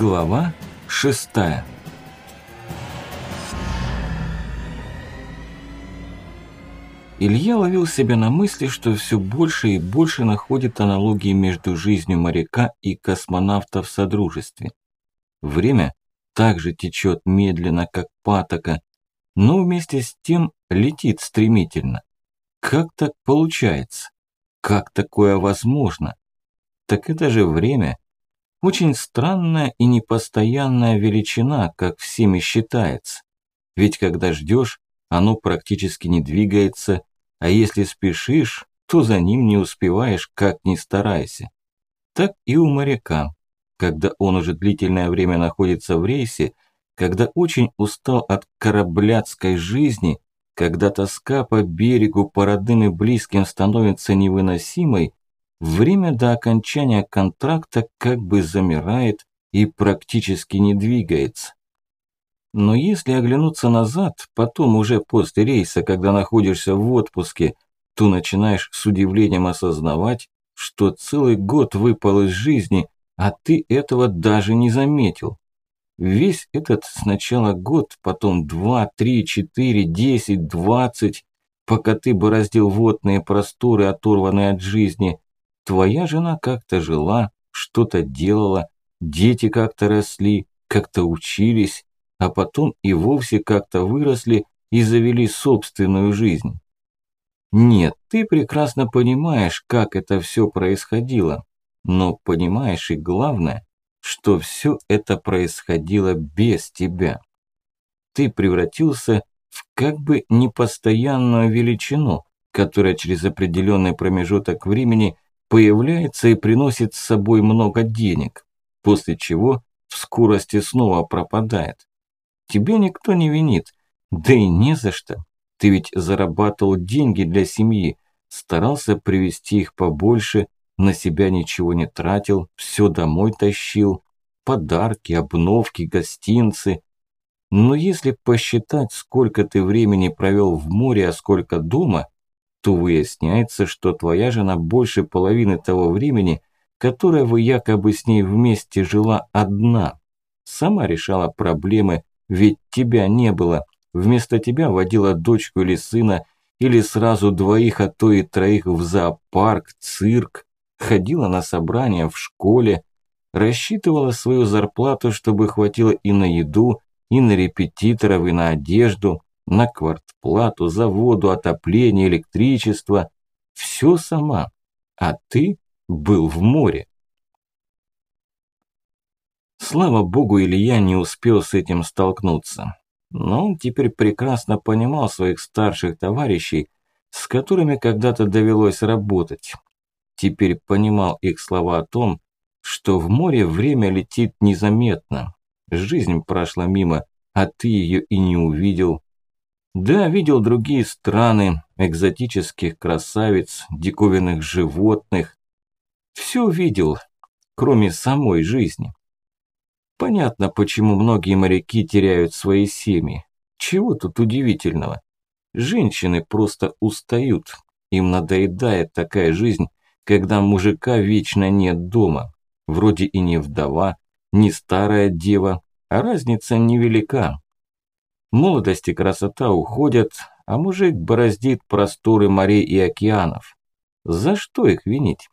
Глава шестая Илья ловил себя на мысли, что все больше и больше находит аналогии между жизнью моряка и космонавта в Содружестве. Время также течет медленно, как патока, но вместе с тем летит стремительно. Как так получается? Как такое возможно? Так это же время – очень странная и непостоянная величина, как всеми считается. Ведь когда ждешь, оно практически не двигается, а если спешишь, то за ним не успеваешь, как ни старайся. Так и у моряка. Когда он уже длительное время находится в рейсе, когда очень устал от корабляцкой жизни, когда тоска по берегу, по родным и близким становится невыносимой, время до окончания контракта как бы замирает и практически не двигается. Но если оглянуться назад, потом уже после рейса, когда находишься в отпуске, то начинаешь с удивлением осознавать, что целый год выпал из жизни, а ты этого даже не заметил. Весь этот сначала год, потом два, три, четыре, десять, двадцать, пока ты бороздил водные просторы, оторванные от жизни, твоя жена как-то жила, что-то делала, дети как-то росли, как-то учились, а потом и вовсе как-то выросли и завели собственную жизнь. Нет, ты прекрасно понимаешь, как это все происходило, но понимаешь и главное, что все это происходило без тебя. Ты превратился в как бы непостоянную величину, которая через определенный промежуток времени появляется и приносит с собой много денег, после чего в скорости снова пропадает. Тебе никто не винит, да и не за что. Ты ведь зарабатывал деньги для семьи, старался привести их побольше, на себя ничего не тратил, все домой тащил, подарки, обновки, гостинцы. Но если посчитать, сколько ты времени провел в море, а сколько дома, то выясняется, что твоя жена больше половины того времени, которое вы якобы с ней вместе жила одна, сама решала проблемы, ведь тебя не было. Вместо тебя водила дочку или сына, или сразу двоих, а то и троих в зоопарк, цирк, ходила на собрания в школе, рассчитывала свою зарплату, чтобы хватило и на еду, и на репетиторов, и на одежду, на квартплату, за воду, отопление, электричество. Все сама. А ты был в море. Слава богу, Илья не успел с этим столкнуться. Но он теперь прекрасно понимал своих старших товарищей, с которыми когда-то довелось работать. Теперь понимал их слова о том, что в море время летит незаметно. Жизнь прошла мимо, а ты ее и не увидел. Да, видел другие страны, экзотических красавиц, диковинных животных. Все видел, кроме самой жизни. Понятно, почему многие моряки теряют свои семьи. Чего тут удивительного? Женщины просто устают. Им надоедает такая жизнь, когда мужика вечно нет дома. Вроде и не вдова, не старая дева, а разница невелика. Молодость и красота уходят, а мужик бороздит просторы морей и океанов. За что их винить?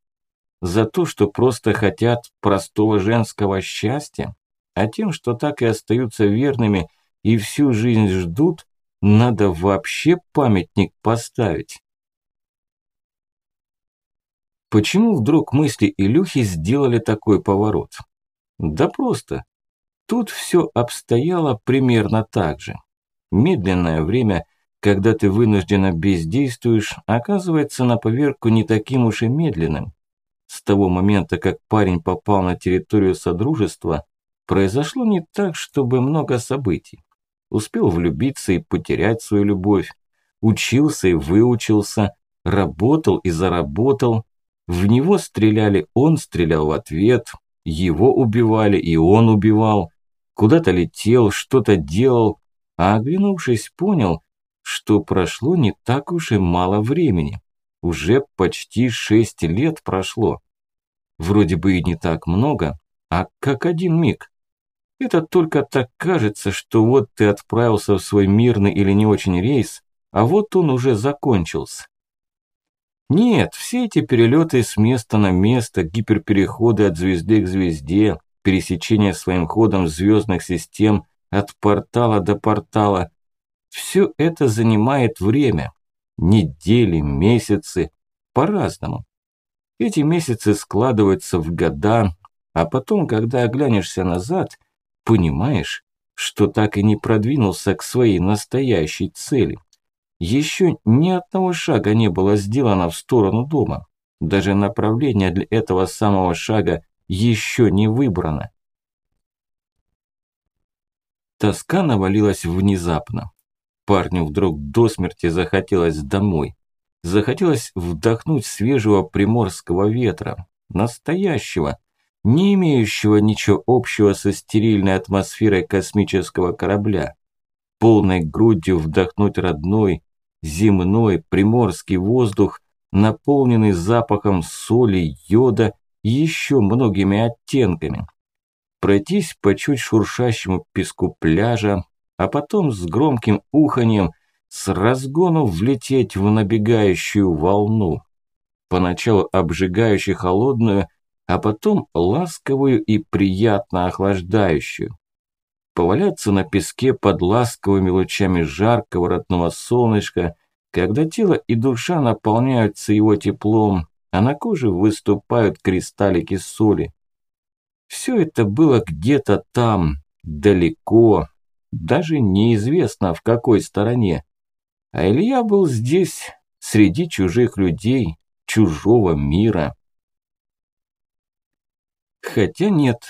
За то, что просто хотят простого женского счастья? а тем, что так и остаются верными и всю жизнь ждут, надо вообще памятник поставить. Почему вдруг мысли Илюхи сделали такой поворот? Да просто. Тут все обстояло примерно так же. Медленное время, когда ты вынужденно бездействуешь, оказывается на поверку не таким уж и медленным. С того момента, как парень попал на территорию Содружества, Произошло не так, чтобы много событий. Успел влюбиться и потерять свою любовь. Учился и выучился. Работал и заработал. В него стреляли, он стрелял в ответ. Его убивали, и он убивал. Куда-то летел, что-то делал. А оглянувшись, понял, что прошло не так уж и мало времени. Уже почти шесть лет прошло. Вроде бы и не так много, а как один миг. Это только так кажется, что вот ты отправился в свой мирный или не очень рейс, а вот он уже закончился. Нет, все эти перелеты с места на место, гиперпереходы от звезды к звезде, пересечение своим ходом звездных систем от портала до портала, все это занимает время. Недели, месяцы, по-разному. Эти месяцы складываются в года, а потом, когда оглянешься назад, понимаешь, что так и не продвинулся к своей настоящей цели. Еще ни одного шага не было сделано в сторону дома. Даже направление для этого самого шага еще не выбрано. Тоска навалилась внезапно. Парню вдруг до смерти захотелось домой. Захотелось вдохнуть свежего приморского ветра, настоящего, не имеющего ничего общего со стерильной атмосферой космического корабля. Полной грудью вдохнуть родной, земной, приморский воздух, наполненный запахом соли, йода и еще многими оттенками. Пройтись по чуть шуршащему песку пляжа, а потом с громким уханьем с разгону влететь в набегающую волну. Поначалу обжигающую холодную, а потом ласковую и приятно охлаждающую поваляться на песке под ласковыми лучами жаркого родного солнышка, когда тело и душа наполняются его теплом, а на коже выступают кристаллики соли. Все это было где-то там, далеко, даже неизвестно в какой стороне. А Илья был здесь, среди чужих людей, чужого мира. Хотя нет,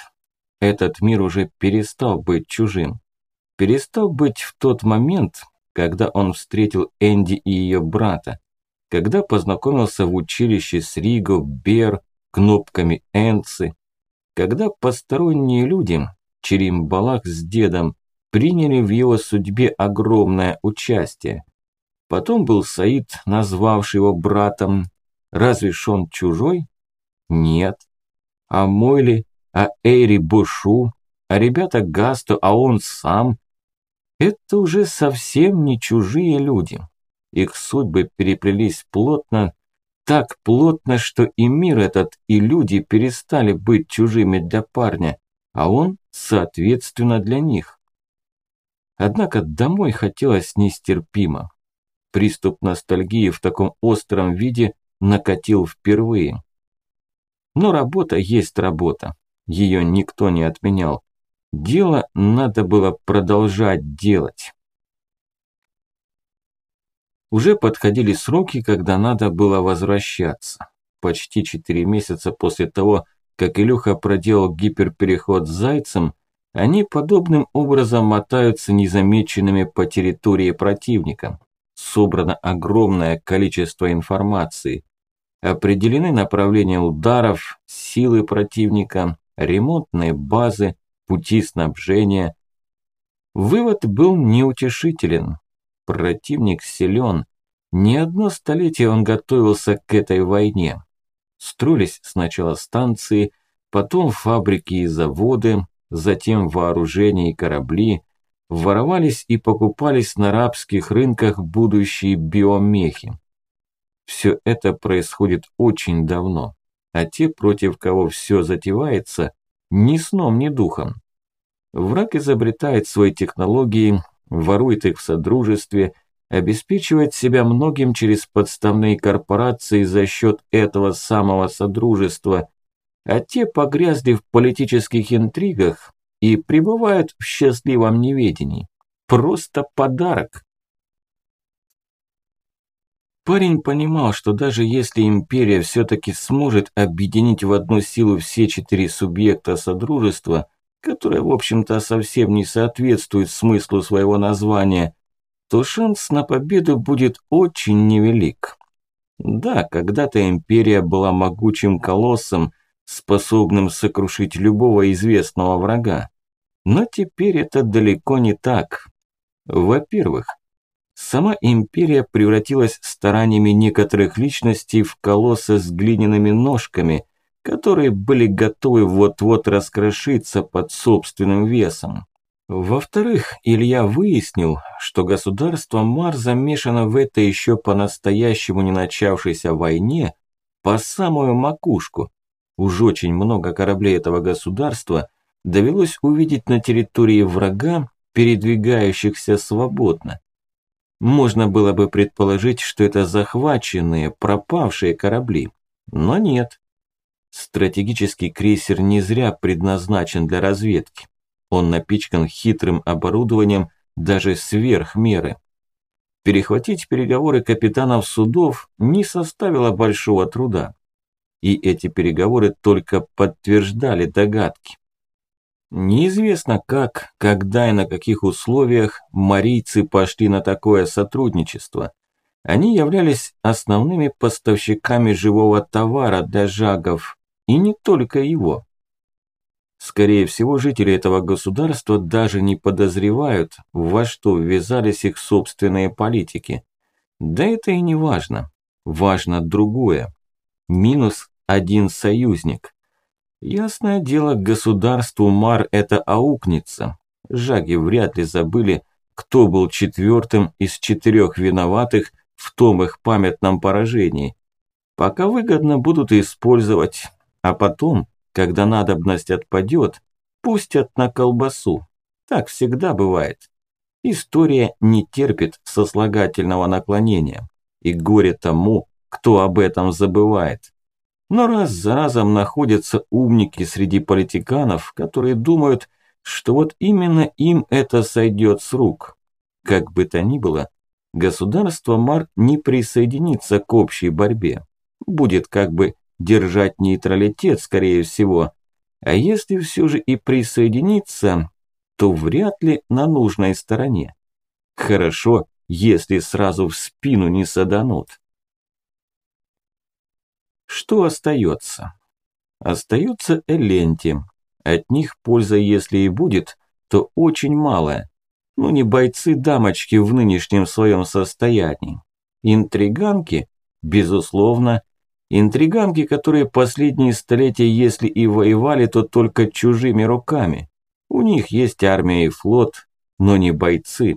этот мир уже перестал быть чужим. Перестал быть в тот момент, когда он встретил Энди и ее брата, когда познакомился в училище с Риго, Бер, кнопками Энцы, когда посторонние люди, Черимбалах с дедом, приняли в его судьбе огромное участие. Потом был Саид, назвавший его братом. Разве ж он чужой? Нет. А Мойли а Эйри Бушу, а ребята Гасту, а он сам. Это уже совсем не чужие люди. Их судьбы переплелись плотно, так плотно, что и мир этот, и люди перестали быть чужими для парня, а он, соответственно, для них. Однако домой хотелось нестерпимо. Приступ ностальгии в таком остром виде накатил впервые. Но работа есть работа. Ее никто не отменял. Дело надо было продолжать делать. Уже подходили сроки, когда надо было возвращаться. Почти четыре месяца после того, как Илюха проделал гиперпереход с Зайцем, они подобным образом мотаются незамеченными по территории противника. Собрано огромное количество информации. Определены направления ударов, силы противника, ремонтные базы, пути снабжения. Вывод был неутешителен. Противник силен. Не одно столетие он готовился к этой войне. Строились сначала станции, потом фабрики и заводы, затем вооружение и корабли, воровались и покупались на арабских рынках будущие биомехи. Все это происходит очень давно а те, против кого все затевается, ни сном, ни духом. Враг изобретает свои технологии, ворует их в содружестве, обеспечивает себя многим через подставные корпорации за счет этого самого содружества, а те погрязли в политических интригах и пребывают в счастливом неведении. Просто подарок. Парень понимал, что даже если империя все-таки сможет объединить в одну силу все четыре субъекта Содружества, которое, в общем-то, совсем не соответствует смыслу своего названия, то шанс на победу будет очень невелик. Да, когда-то империя была могучим колоссом, способным сокрушить любого известного врага. Но теперь это далеко не так. Во-первых, Сама империя превратилась стараниями некоторых личностей в колосса с глиняными ножками, которые были готовы вот-вот раскрошиться под собственным весом. Во-вторых, Илья выяснил, что государство Мар замешано в этой еще по-настоящему не начавшейся войне по самую макушку. Уж очень много кораблей этого государства довелось увидеть на территории врага, передвигающихся свободно. Можно было бы предположить, что это захваченные, пропавшие корабли, но нет. Стратегический крейсер не зря предназначен для разведки. Он напичкан хитрым оборудованием даже сверх меры. Перехватить переговоры капитанов судов не составило большого труда. И эти переговоры только подтверждали догадки. Неизвестно как, когда и на каких условиях марийцы пошли на такое сотрудничество. Они являлись основными поставщиками живого товара для жагов, и не только его. Скорее всего, жители этого государства даже не подозревают, во что ввязались их собственные политики. Да это и не важно. Важно другое. Минус один союзник. Ясное дело, государству Мар это аукнется. Жаги вряд ли забыли, кто был четвертым из четырех виноватых в том их памятном поражении. Пока выгодно будут использовать, а потом когда надобность отпадет, пустят на колбасу. Так всегда бывает. История не терпит сослагательного наклонения. И горе тому, кто об этом забывает. Но раз за разом находятся умники среди политиканов, которые думают, что вот именно им это сойдет с рук. Как бы то ни было, государство Мар не присоединится к общей борьбе. Будет как бы держать нейтралитет, скорее всего. А если все же и присоединиться, то вряд ли на нужной стороне. Хорошо, если сразу в спину не саданут. Что остается? Остается Эленти. От них польза, если и будет, то очень малая. Ну не бойцы-дамочки в нынешнем своем состоянии. Интриганки, безусловно, Интриганки, которые последние столетия, если и воевали, то только чужими руками. У них есть армия и флот, но не бойцы.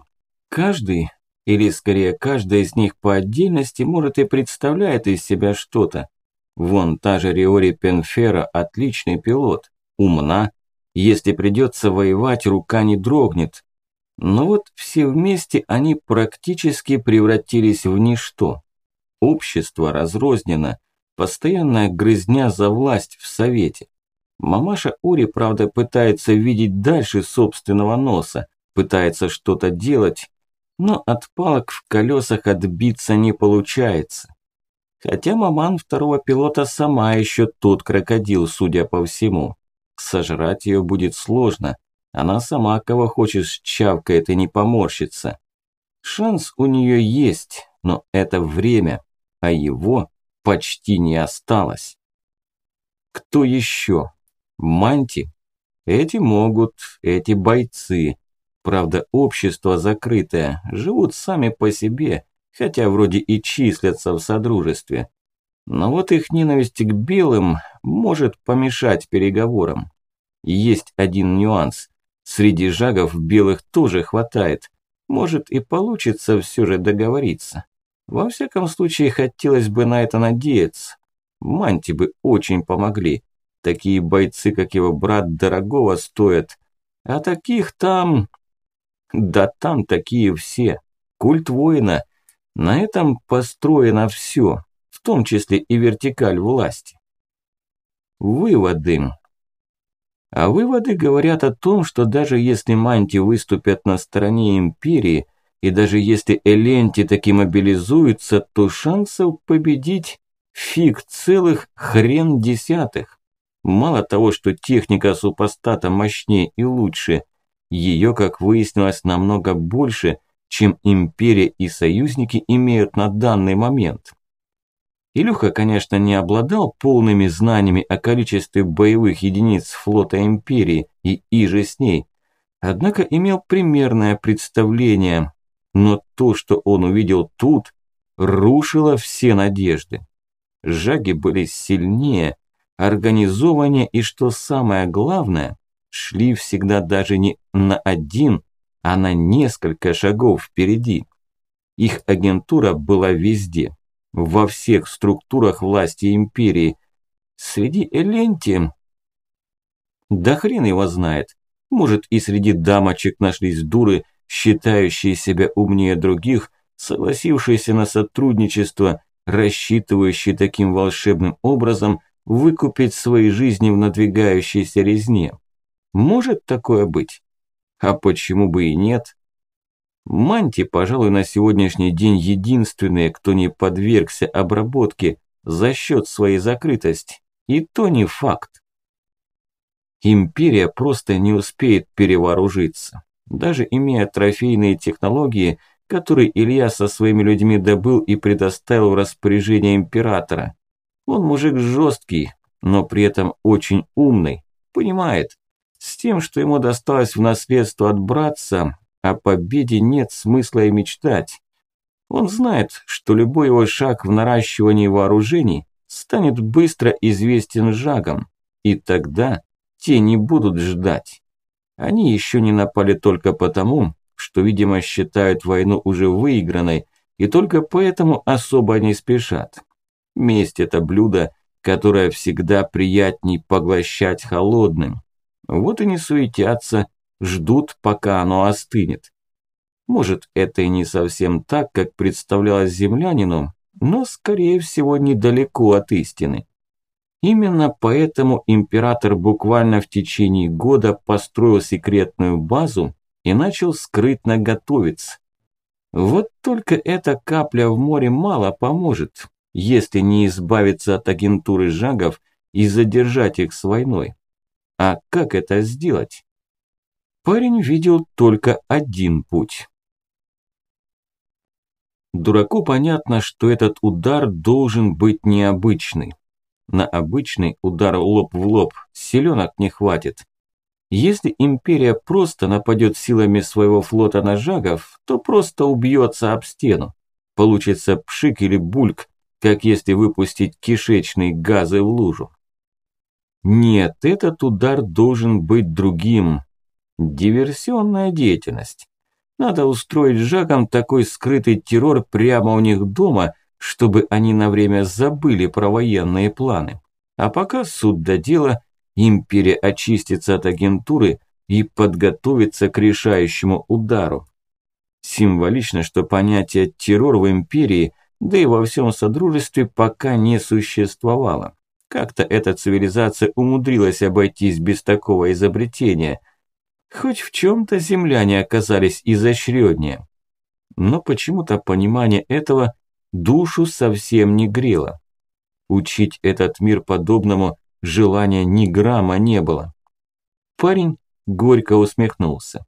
Каждый, или скорее каждая из них по отдельности, может и представляет из себя что-то. Вон та же Риори Пенфера – отличный пилот, умна. Если придется воевать, рука не дрогнет. Но вот все вместе они практически превратились в ничто. Общество разрознено – Постоянная грызня за власть в совете. Мамаша Ури, правда, пытается видеть дальше собственного носа, пытается что-то делать, но от палок в колесах отбиться не получается. Хотя маман второго пилота сама еще тот крокодил, судя по всему. Сожрать ее будет сложно. Она сама кого хочешь чавкает и не поморщится. Шанс у нее есть, но это время, а его почти не осталось. Кто еще? Манти? Эти могут, эти бойцы. Правда, общество закрытое, живут сами по себе, хотя вроде и числятся в содружестве. Но вот их ненависть к белым может помешать переговорам. Есть один нюанс. Среди жагов белых тоже хватает. Может и получится все же договориться. Во всяком случае, хотелось бы на это надеяться. Манти бы очень помогли. Такие бойцы, как его брат, дорогого стоят. А таких там... Да там такие все. Культ воина. На этом построено все, в том числе и вертикаль власти. Выводы. А выводы говорят о том, что даже если манти выступят на стороне империи – и даже если Эленти таки мобилизуется, то шансов победить фиг целых хрен десятых. Мало того, что техника супостата мощнее и лучше, ее, как выяснилось, намного больше, чем Империя и союзники имеют на данный момент. Илюха, конечно, не обладал полными знаниями о количестве боевых единиц флота Империи и иже с ней, однако имел примерное представление, но то, что он увидел тут, рушило все надежды. Жаги были сильнее, организованнее и, что самое главное, шли всегда даже не на один, а на несколько шагов впереди. Их агентура была везде, во всех структурах власти империи. Среди Эленти... Да хрен его знает. Может и среди дамочек нашлись дуры, считающие себя умнее других, согласившиеся на сотрудничество, рассчитывающие таким волшебным образом выкупить свои жизни в надвигающейся резне. Может такое быть? А почему бы и нет? Манти, пожалуй, на сегодняшний день единственные, кто не подвергся обработке за счет своей закрытости. И то не факт. Империя просто не успеет перевооружиться. Даже имея трофейные технологии, которые Илья со своими людьми добыл и предоставил в распоряжение императора. Он мужик жесткий, но при этом очень умный, понимает, с тем, что ему досталось в наследство от братца, о победе нет смысла и мечтать. Он знает, что любой его шаг в наращивании вооружений станет быстро известен жагом, и тогда те не будут ждать. Они еще не напали только потому, что, видимо, считают войну уже выигранной, и только поэтому особо не спешат. Месть – это блюдо, которое всегда приятней поглощать холодным. Вот и не суетятся, ждут, пока оно остынет. Может, это и не совсем так, как представлялось землянину, но, скорее всего, недалеко от истины. Именно поэтому император буквально в течение года построил секретную базу и начал скрытно готовиться. Вот только эта капля в море мало поможет, если не избавиться от агентуры жагов и задержать их с войной. А как это сделать? Парень видел только один путь. Дураку понятно, что этот удар должен быть необычный. На обычный удар лоб в лоб силенок не хватит. Если империя просто нападет силами своего флота на жагов, то просто убьется об стену. Получится пшик или бульк, как если выпустить кишечные газы в лужу. Нет, этот удар должен быть другим. Диверсионная деятельность. Надо устроить жагам такой скрытый террор прямо у них дома, чтобы они на время забыли про военные планы. А пока суд до дела, империя очистится от агентуры и подготовится к решающему удару. Символично, что понятие террор в империи, да и во всем содружестве пока не существовало. Как-то эта цивилизация умудрилась обойтись без такого изобретения. Хоть в чем-то земляне оказались изощреннее. Но почему-то понимание этого душу совсем не грело. Учить этот мир подобному желания ни грамма не было. Парень горько усмехнулся.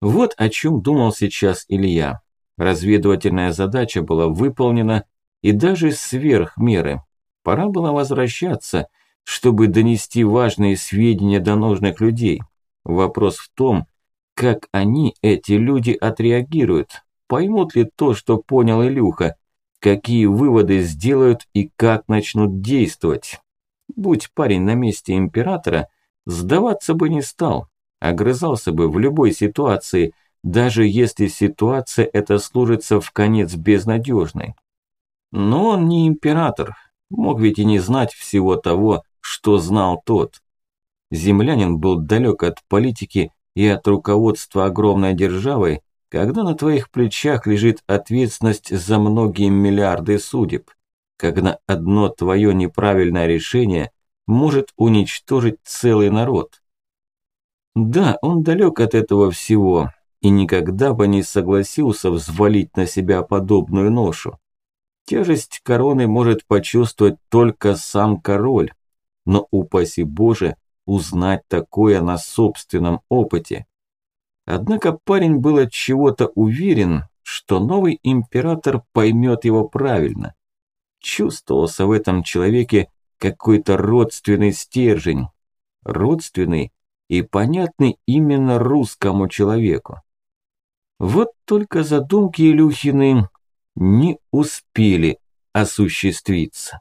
Вот о чем думал сейчас Илья. Разведывательная задача была выполнена, и даже сверх меры. Пора было возвращаться, чтобы донести важные сведения до нужных людей. Вопрос в том, как они, эти люди, отреагируют, поймут ли то, что понял Илюха, какие выводы сделают и как начнут действовать. Будь парень на месте императора, сдаваться бы не стал, огрызался бы в любой ситуации, даже если ситуация эта служится в конец безнадежной. Но он не император, мог ведь и не знать всего того, что знал тот. Землянин был далек от политики и от руководства огромной державой, когда на твоих плечах лежит ответственность за многие миллиарды судеб, когда одно твое неправильное решение может уничтожить целый народ. Да, он далек от этого всего и никогда бы не согласился взвалить на себя подобную ношу. Тяжесть короны может почувствовать только сам король, но упаси Боже узнать такое на собственном опыте. Однако парень был от чего-то уверен, что новый император поймет его правильно. Чувствовался в этом человеке какой-то родственный стержень. Родственный и понятный именно русскому человеку. Вот только задумки Илюхины не успели осуществиться.